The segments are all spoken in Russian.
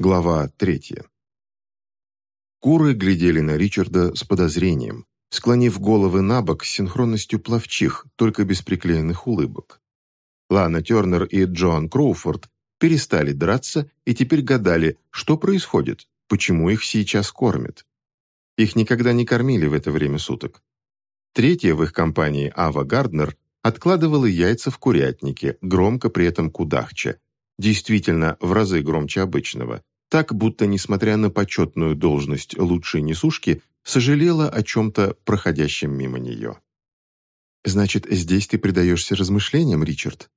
Глава третья. Куры глядели на Ричарда с подозрением, склонив головы на бок с синхронностью плавчих, только без приклеенных улыбок. Лана Тернер и Джоан Кроуфорд перестали драться и теперь гадали, что происходит, почему их сейчас кормят. Их никогда не кормили в это время суток. Третья в их компании, Ава Гарднер, откладывала яйца в курятнике, громко при этом кудахча. Действительно, в разы громче обычного, так, будто, несмотря на почетную должность лучшей несушки, сожалела о чем-то проходящем мимо нее. «Значит, здесь ты предаешься размышлениям, Ричард?»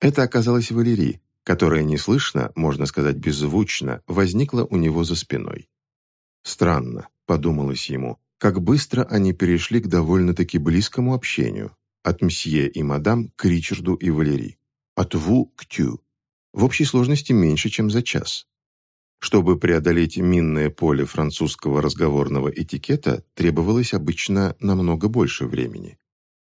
Это оказалась Валерий, которая неслышно, можно сказать беззвучно, возникла у него за спиной. «Странно», — подумалось ему, как быстро они перешли к довольно-таки близкому общению, от мсье и мадам к Ричарду и Валерий, от ву к тю, в общей сложности меньше, чем за час. Чтобы преодолеть минное поле французского разговорного этикета, требовалось обычно намного больше времени.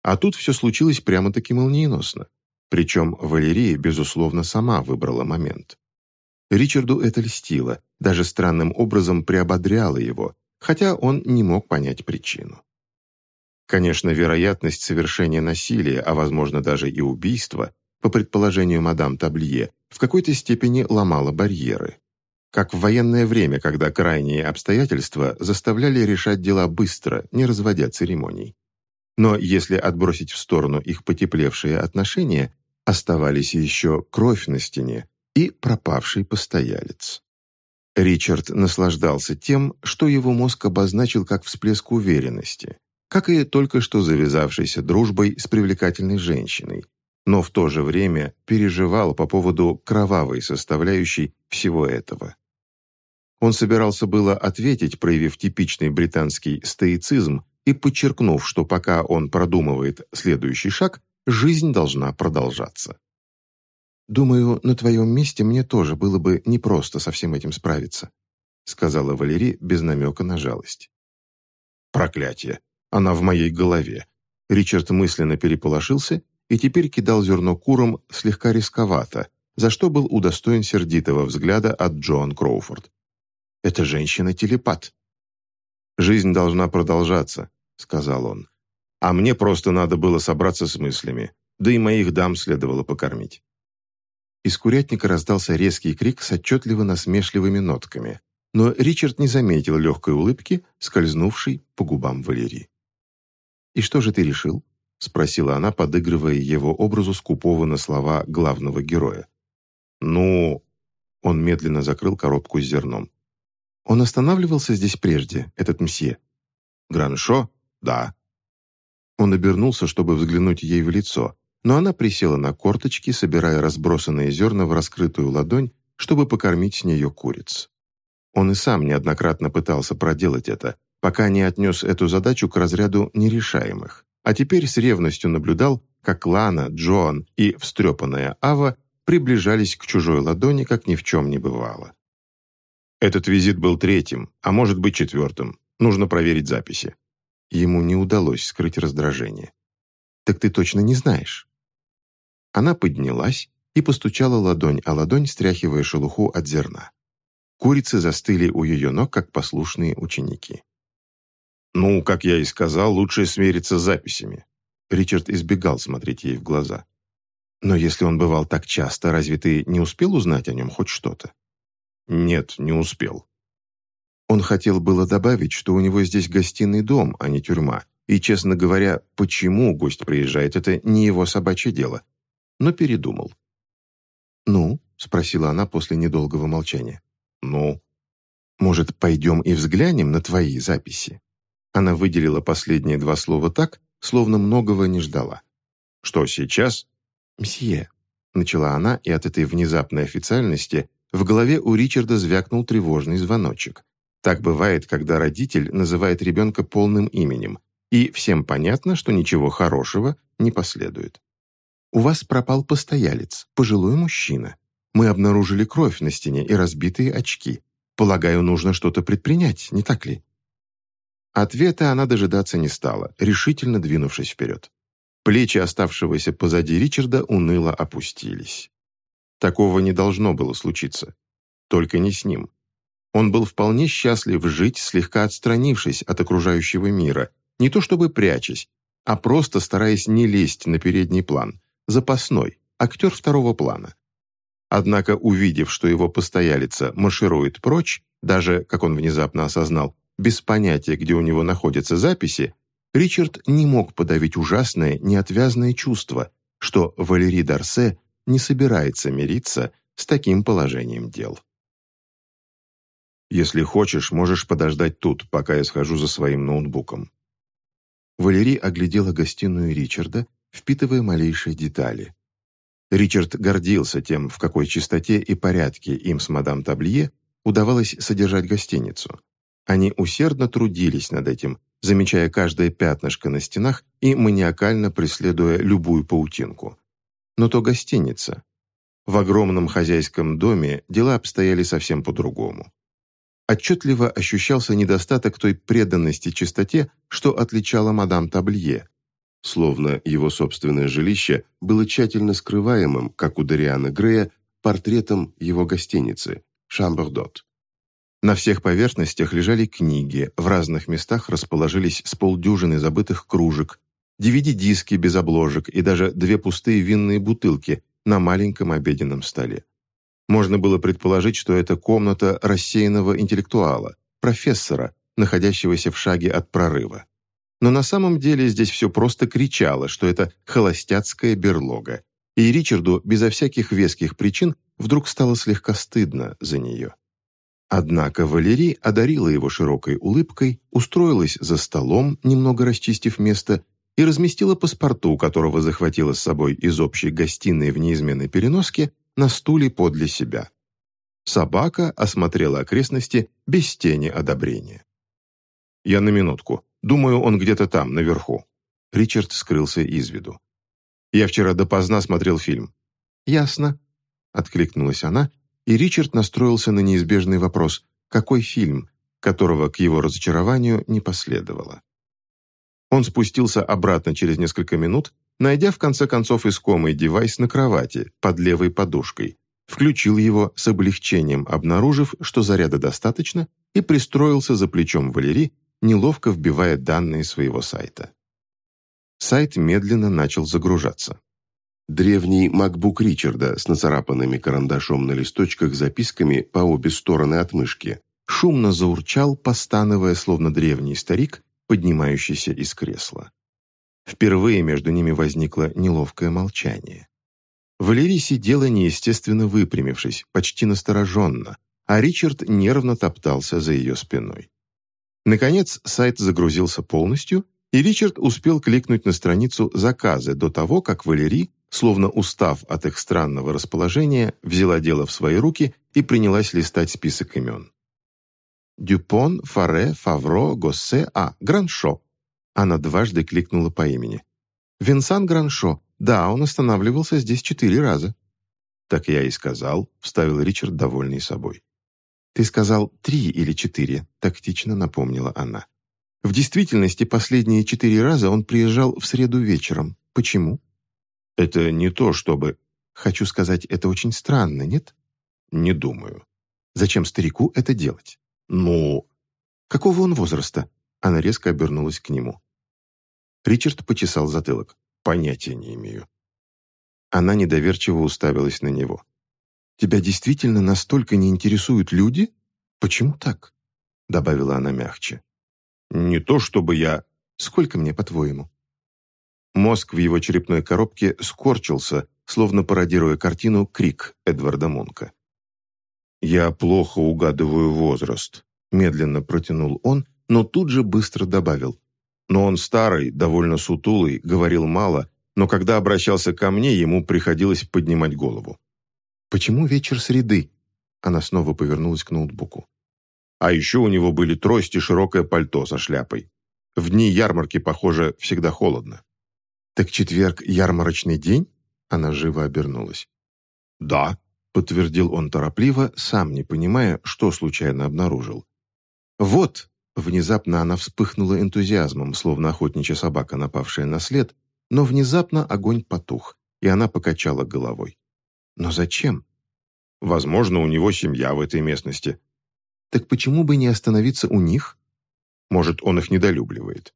А тут все случилось прямо-таки молниеносно. Причем Валерия, безусловно, сама выбрала момент. Ричарду это льстило, даже странным образом приободряло его, хотя он не мог понять причину. Конечно, вероятность совершения насилия, а возможно даже и убийства, по предположению мадам Таблие, в какой-то степени ломала барьеры как в военное время, когда крайние обстоятельства заставляли решать дела быстро, не разводя церемоний. Но если отбросить в сторону их потеплевшие отношения, оставались еще кровь на стене и пропавший постоялец. Ричард наслаждался тем, что его мозг обозначил как всплеск уверенности, как и только что завязавшейся дружбой с привлекательной женщиной, но в то же время переживал по поводу кровавой составляющей всего этого. Он собирался было ответить, проявив типичный британский стоицизм и подчеркнув, что пока он продумывает следующий шаг, жизнь должна продолжаться. «Думаю, на твоем месте мне тоже было бы непросто со всем этим справиться», сказала Валерий без намека на жалость. «Проклятие! Она в моей голове!» Ричард мысленно переполошился и теперь кидал зерно курам слегка рисковато, за что был удостоен сердитого взгляда от Джоан Кроуфорд. Эта женщина телепат. «Жизнь должна продолжаться», — сказал он. «А мне просто надо было собраться с мыслями, да и моих дам следовало покормить». Из курятника раздался резкий крик с отчетливо насмешливыми нотками, но Ричард не заметил легкой улыбки, скользнувшей по губам Валерии. «И что же ты решил?» — спросила она, подыгрывая его образу скупого на слова главного героя. «Ну...» — он медленно закрыл коробку с зерном. Он останавливался здесь прежде, этот мсье? Граншо? Да. Он обернулся, чтобы взглянуть ей в лицо, но она присела на корточки, собирая разбросанные зерна в раскрытую ладонь, чтобы покормить с нее куриц. Он и сам неоднократно пытался проделать это, пока не отнес эту задачу к разряду нерешаемых, а теперь с ревностью наблюдал, как Лана, Джоан и встрепанная Ава приближались к чужой ладони, как ни в чем не бывало. Этот визит был третьим, а может быть четвертым. Нужно проверить записи. Ему не удалось скрыть раздражение. «Так ты точно не знаешь?» Она поднялась и постучала ладонь о ладонь, стряхивая шелуху от зерна. Курицы застыли у ее ног, как послушные ученики. «Ну, как я и сказал, лучше смириться с записями». Ричард избегал смотреть ей в глаза. «Но если он бывал так часто, разве ты не успел узнать о нем хоть что-то?» «Нет, не успел». Он хотел было добавить, что у него здесь гостиный дом, а не тюрьма, и, честно говоря, почему гость приезжает, это не его собачье дело, но передумал. «Ну?» — спросила она после недолгого молчания. «Ну?» «Может, пойдем и взглянем на твои записи?» Она выделила последние два слова так, словно многого не ждала. «Что, сейчас?» «Мсье», — начала она, и от этой внезапной официальности в голове у Ричарда звякнул тревожный звоночек. Так бывает, когда родитель называет ребенка полным именем, и всем понятно, что ничего хорошего не последует. «У вас пропал постоялец, пожилой мужчина. Мы обнаружили кровь на стене и разбитые очки. Полагаю, нужно что-то предпринять, не так ли?» Ответа она дожидаться не стала, решительно двинувшись вперед. Плечи оставшегося позади Ричарда уныло опустились. Такого не должно было случиться. только не с ним. Он был вполне счастлив жить, слегка отстранившись от окружающего мира, не то чтобы прячась, а просто стараясь не лезть на передний план, запасной, актер второго плана. Однако, увидев, что его постоялица марширует прочь, даже, как он внезапно осознал, без понятия, где у него находятся записи, Ричард не мог подавить ужасное, неотвязное чувство, что Валерий Дарсе не собирается мириться с таким положением дел. «Если хочешь, можешь подождать тут, пока я схожу за своим ноутбуком». Валерий оглядела гостиную Ричарда, впитывая малейшие детали. Ричард гордился тем, в какой чистоте и порядке им с мадам Таблие удавалось содержать гостиницу. Они усердно трудились над этим, замечая каждое пятнышко на стенах и маниакально преследуя любую паутинку. Но то гостиница. В огромном хозяйском доме дела обстояли совсем по-другому отчетливо ощущался недостаток той преданности чистоте, что отличала мадам Таблье. Словно его собственное жилище было тщательно скрываемым, как у Дариана Грея, портретом его гостиницы «Шамбердот». На всех поверхностях лежали книги, в разных местах расположились с полдюжины забытых кружек, DVD-диски без обложек и даже две пустые винные бутылки на маленьком обеденном столе. Можно было предположить, что это комната рассеянного интеллектуала, профессора, находящегося в шаге от прорыва. Но на самом деле здесь все просто кричало, что это холостяцкая берлога, и Ричарду безо всяких веских причин вдруг стало слегка стыдно за нее. Однако Валерий одарила его широкой улыбкой, устроилась за столом, немного расчистив место, и разместила паспорту, которого захватила с собой из общей гостиной в неизменной переноске, на стуле подле себя. Собака осмотрела окрестности без тени одобрения. «Я на минутку. Думаю, он где-то там, наверху». Ричард скрылся из виду. «Я вчера допоздна смотрел фильм». «Ясно», — откликнулась она, и Ричард настроился на неизбежный вопрос «Какой фильм?», которого к его разочарованию не последовало. Он спустился обратно через несколько минут найдя в конце концов искомый девайс на кровати под левой подушкой, включил его с облегчением, обнаружив, что заряда достаточно, и пристроился за плечом Валерии, неловко вбивая данные своего сайта. Сайт медленно начал загружаться. Древний MacBook Ричарда с нацарапанными карандашом на листочках записками по обе стороны от мышки шумно заурчал, постановая, словно древний старик, поднимающийся из кресла. Впервые между ними возникло неловкое молчание. Валерий сидела неестественно выпрямившись, почти настороженно, а Ричард нервно топтался за ее спиной. Наконец, сайт загрузился полностью, и Ричард успел кликнуть на страницу «Заказы» до того, как Валерий, словно устав от их странного расположения, взяла дело в свои руки и принялась листать список имен. Дюпон, Фаре, Фавро, Госсе, а, Граншо. Она дважды кликнула по имени. «Винсан Граншо. Да, он останавливался здесь четыре раза». «Так я и сказал», — вставил Ричард, довольный собой. «Ты сказал три или четыре», — тактично напомнила она. «В действительности, последние четыре раза он приезжал в среду вечером. Почему?» «Это не то, чтобы...» «Хочу сказать, это очень странно, нет?» «Не думаю». «Зачем старику это делать?» «Ну...» «Какого он возраста?» Она резко обернулась к нему. Ричард почесал затылок. «Понятия не имею». Она недоверчиво уставилась на него. «Тебя действительно настолько не интересуют люди? Почему так?» Добавила она мягче. «Не то чтобы я...» «Сколько мне, по-твоему?» Мозг в его черепной коробке скорчился, словно пародируя картину «Крик» Эдварда Мунка. «Я плохо угадываю возраст», — медленно протянул он, но тут же быстро добавил. Но он старый, довольно сутулый, говорил мало, но когда обращался ко мне, ему приходилось поднимать голову. «Почему вечер среды?» Она снова повернулась к ноутбуку. А еще у него были трость и широкое пальто со шляпой. В дни ярмарки, похоже, всегда холодно. «Так четверг – ярмарочный день?» Она живо обернулась. «Да», – подтвердил он торопливо, сам не понимая, что случайно обнаружил. «Вот», Внезапно она вспыхнула энтузиазмом, словно охотничья собака, напавшая на след, но внезапно огонь потух, и она покачала головой. «Но зачем?» Возможно, у него семья в этой местности. Так почему бы не остановиться у них? Может, он их недолюбливает.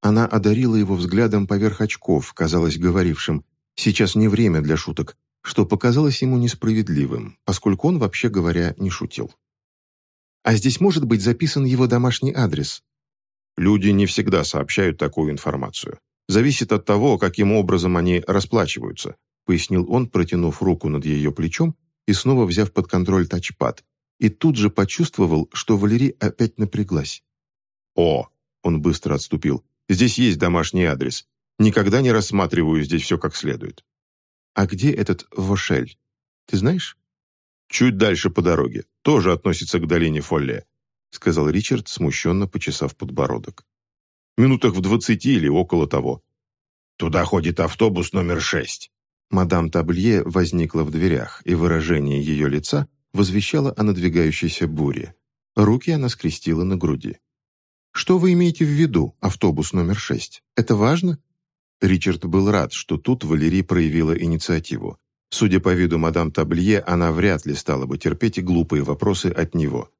Она одарила его взглядом поверх очков, казалось говорившим «сейчас не время для шуток», что показалось ему несправедливым, поскольку он, вообще говоря, не шутил. «А здесь может быть записан его домашний адрес?» Люди не всегда сообщают такую информацию. Зависит от того, каким образом они расплачиваются, пояснил он, протянув руку над ее плечом и снова взяв под контроль тачпад, и тут же почувствовал, что Валерий опять напряглась. «О!» – он быстро отступил. «Здесь есть домашний адрес. Никогда не рассматриваю здесь все как следует». «А где этот Вошель? Ты знаешь?» «Чуть дальше по дороге. Тоже относится к долине Фолле», — сказал Ричард, смущенно почесав подбородок. «Минутах в двадцати или около того». «Туда ходит автобус номер шесть». Мадам Таблье возникла в дверях, и выражение ее лица возвещало о надвигающейся буре. Руки она скрестила на груди. «Что вы имеете в виду, автобус номер шесть? Это важно?» Ричард был рад, что тут Валерий проявила инициативу. Судя по виду мадам Таблье, она вряд ли стала бы терпеть глупые вопросы от него.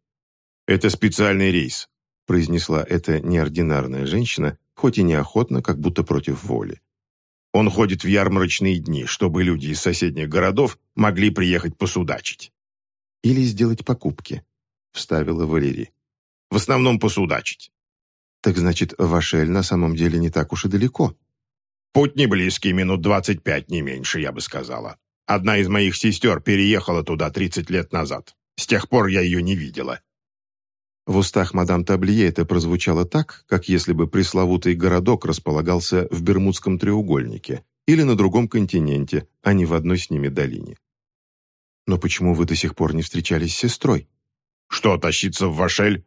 «Это специальный рейс», – произнесла эта неординарная женщина, хоть и неохотно, как будто против воли. «Он ходит в ярмарочные дни, чтобы люди из соседних городов могли приехать посудачить». «Или сделать покупки», – вставила Валерий. «В основном посудачить». «Так значит, Вашель на самом деле не так уж и далеко», Путь не близкий, минут двадцать пять, не меньше, я бы сказала. Одна из моих сестер переехала туда тридцать лет назад. С тех пор я ее не видела». В устах мадам Таблие это прозвучало так, как если бы пресловутый городок располагался в Бермудском треугольнике или на другом континенте, а не в одной с ними долине. «Но почему вы до сих пор не встречались с сестрой?» «Что, тащиться в Вашель?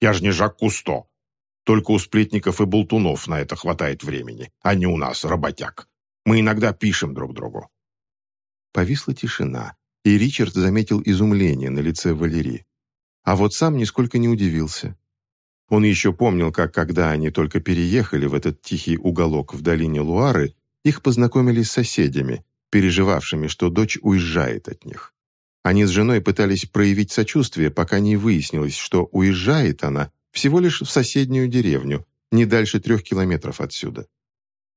Я же не Жак Кусто. Только у сплетников и болтунов на это хватает времени, а не у нас, работяг. Мы иногда пишем друг другу». Повисла тишина, и Ричард заметил изумление на лице Валерии. А вот сам нисколько не удивился. Он еще помнил, как когда они только переехали в этот тихий уголок в долине Луары, их познакомили с соседями, переживавшими, что дочь уезжает от них. Они с женой пытались проявить сочувствие, пока не выяснилось, что уезжает она всего лишь в соседнюю деревню, не дальше трех километров отсюда.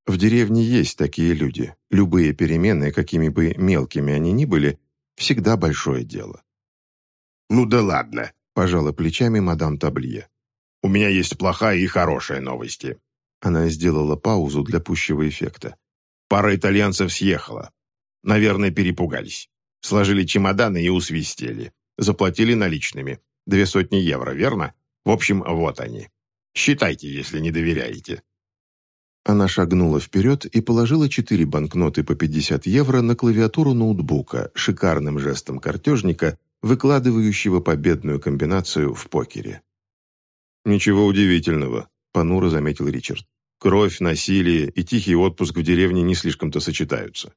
В деревне есть такие люди. Любые перемены, какими бы мелкими они ни были, всегда большое дело. «Ну да ладно», – пожала плечами мадам Таблие. «У меня есть плохая и хорошая новости». Она сделала паузу для пущего эффекта. «Пара итальянцев съехала. Наверное, перепугались. Сложили чемоданы и усвистели. Заплатили наличными. Две сотни евро, верно? В общем, вот они. Считайте, если не доверяете». Она шагнула вперед и положила четыре банкноты по 50 евро на клавиатуру ноутбука шикарным жестом картежника, выкладывающего победную комбинацию в покере. «Ничего удивительного», — понуро заметил Ричард. «Кровь, насилие и тихий отпуск в деревне не слишком-то сочетаются».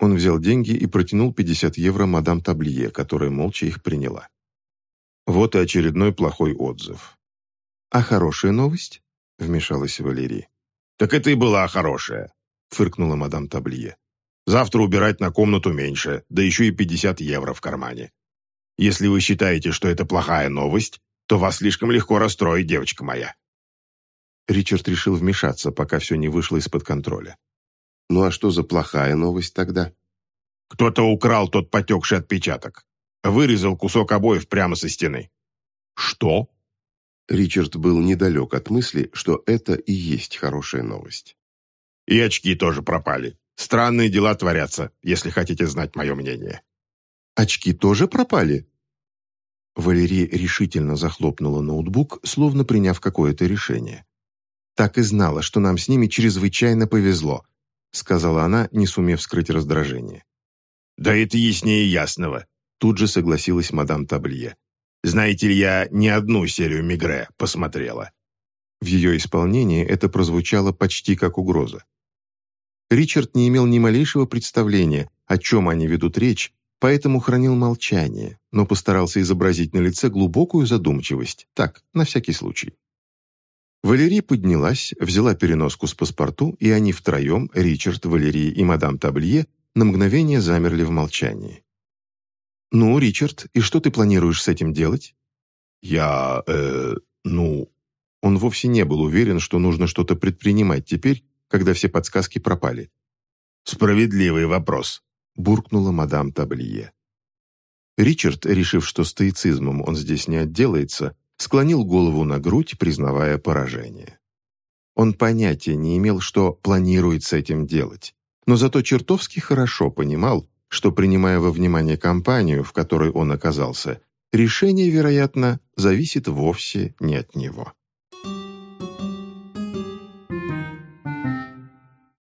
Он взял деньги и протянул 50 евро мадам Таблие, которая молча их приняла. Вот и очередной плохой отзыв. «А хорошая новость?» — вмешалась Валерий. «Так это и была хорошая», — фыркнула мадам Таблие. «Завтра убирать на комнату меньше, да еще и 50 евро в кармане. Если вы считаете, что это плохая новость, то вас слишком легко расстроить, девочка моя». Ричард решил вмешаться, пока все не вышло из-под контроля. «Ну а что за плохая новость тогда?» «Кто-то украл тот потекший отпечаток. Вырезал кусок обоев прямо со стены. Что? Ричард был недалек от мысли, что это и есть хорошая новость. И очки тоже пропали. Странные дела творятся, если хотите знать мое мнение. Очки тоже пропали? Валерия решительно захлопнула ноутбук, словно приняв какое-то решение. «Так и знала, что нам с ними чрезвычайно повезло», сказала она, не сумев скрыть раздражение. «Да это яснее ясного. Тут же согласилась мадам Таблие. «Знаете ли, я не одну серию Мигре посмотрела». В ее исполнении это прозвучало почти как угроза. Ричард не имел ни малейшего представления, о чем они ведут речь, поэтому хранил молчание, но постарался изобразить на лице глубокую задумчивость, так, на всякий случай. Валерий поднялась, взяла переноску с паспорту, и они втроем, Ричард, Валерий и мадам Таблие, на мгновение замерли в молчании. «Ну, Ричард, и что ты планируешь с этим делать?» «Я... э... ну...» Он вовсе не был уверен, что нужно что-то предпринимать теперь, когда все подсказки пропали. «Справедливый вопрос», — буркнула мадам Таблие. Ричард, решив, что стоицизмом он здесь не отделается, склонил голову на грудь, признавая поражение. Он понятия не имел, что планирует с этим делать, но зато чертовски хорошо понимал, что, принимая во внимание компанию, в которой он оказался, решение, вероятно, зависит вовсе не от него.